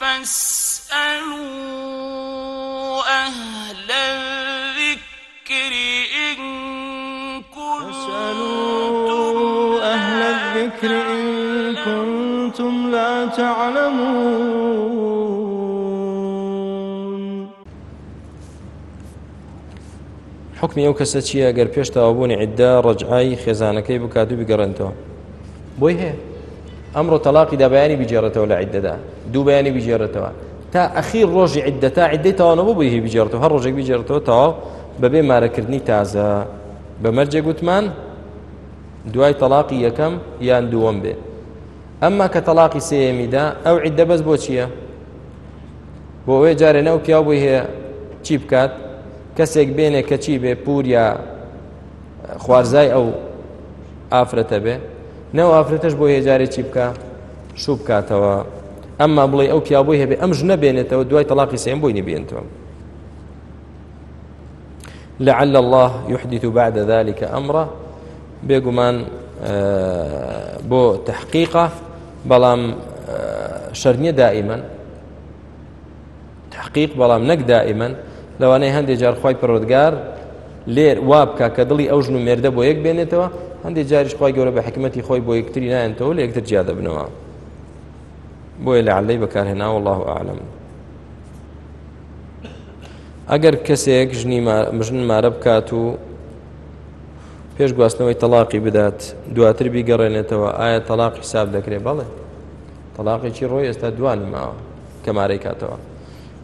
فاسألوا أهل الذكر إن كنتم أهل الذكر إن كنتم لا تعلمون. حکمی ئەو کەسە چییە گەر پێش تاوابوونی عیددا ڕجعایی خێزانەکەی بکات و بگەڕێنەوە بۆی هەیە ئەمڕۆ تەلاقی دا عیددەدا دوو بەیانی بجێڕێتەوە تا ئەخیر ڕۆژی عیددە تا عیددەی تاوانەوە بۆی هی بجێڕێتەوە هەر ڕۆژێک بجێڕێتەوە تەواو بەبێ مارەکردنی تازە بەمەرجێ گوتمان دوای تەلاقی یەکەم یان دووەم بێ ئەمما کە تەلاقی سێمیدا ئەو عیددە بەس بۆ چییە بۆ ئەوێ جارێنە و پیاو بۆی هەیە چی بکات؟ کەسێک بێنێ کە چی بێ پور یا خوارزای ئەو ئافرەتە بێ نەوە ئافرەتەش بۆ هێجارێ چی بکە شوو بکاتەوە ئەمما بڵێ ئەو پیاوبووی هەبێ ئەم ژنە بێنێتەوە دوای تەلاقی سێم بۆی نبێنتەوە لعل الله يحدث بعد ذلك أمره بێگومان بۆ تحقیقە بەڵام شەرنیە دائما تحقیق بەڵام نەک دائما لەوانەیە هەندێک جار خی پڕۆدگار لێر وا بکە کە دڵی ئەو ژن و مێردە بۆ یەک بێنێتەوە هەندێک جاریش خی گەورە بە حکمەتی خۆی بۆ یەکتری نایەنەوە لە یەکتر جیا دەبنەوە بۆیە لە علەی بەکارهێنا والله ئاعلم. ئەگەر کەسێک ژنی مژن مارە بکات و پێش گواستنەوەی تەلاقی بدات دواتر بیگەڕێنێتەوە ئایا تەلاق حساب دەکرێت بەڵێ. تەلاقێکی ڕۆی؟ ئێستا دوانی ماوە کە مارەی کاتەوە.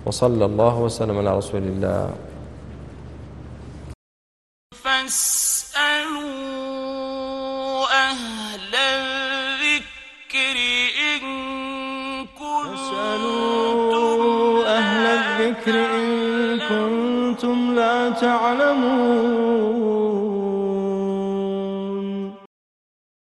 وصلى الله وسلم على رسول الله. فاسألوا أهل الذكر إن كنتم أهل الذكر إن كنتم لا تعلمون.